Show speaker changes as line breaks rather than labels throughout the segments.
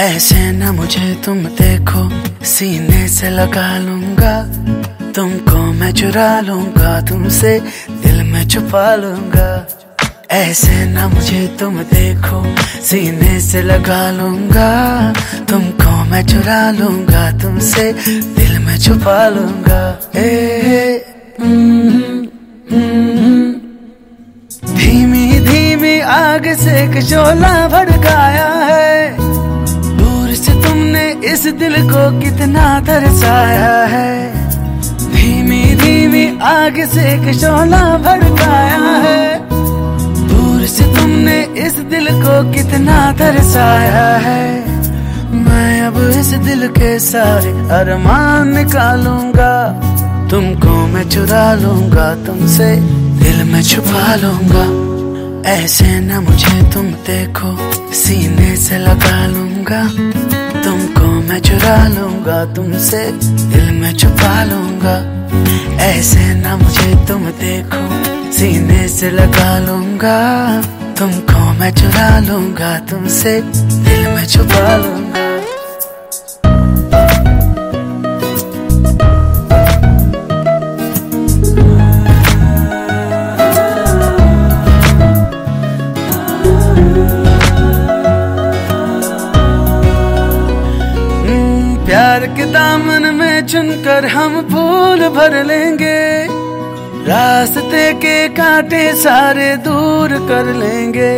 ऐसे न मुझे तुम देखो सीने से लगा लूँगा। तुमको मैं चुरा लूँगा तुमसे दिल में छुपा लूँगा। ऐसे न मुझे तुम देखो सीने से लगा लूँगा। तुमको मैं चुरा लूँगा तुमसे दिल में छुपा लूँगा। ए, धीमी धीमी आग से एक शोला भड़काया है। इस दिल को कितना तरसाया है। धीमी धीमी आग से एक शोला भड़काया है। दूर से तुमने इस दिल को कितना तरसाया है। मैं अब इस दिल के सारे अरमान निकालूँगा। तुमको मैं चुरा लूँगा, तुमसे दिल में छुपा लूँगा। ऐसे न मुझे तुम देखो, सीने से लगा लूँगा। मैं चुरा लूँगा तुमसे, दिल में छुपा लूँगा। ऐसे न मुझे तुम देखो, सीने से लगा लूँगा। तुमको मैं चुरा लूँगा तुमसे, दिल में छुपा प्यार के दामन में चुनकर हम फूल भर लेंगे। रास्ते के कांटे सारे दूर कर लेंगे।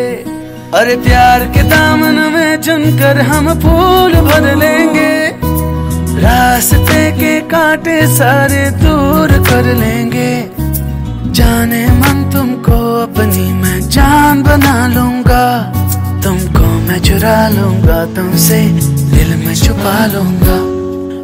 अरे प्यार के दामन में चुनकर हम फूल भर लेंगे। रास्ते के कांटे सारे दूर कर लेंगे। जाने मन तुमको अपनी मैं जान बना लूँगा। तुमको मैं चुरा लूँगा, तुमसे दिल में छुपा लूँगा।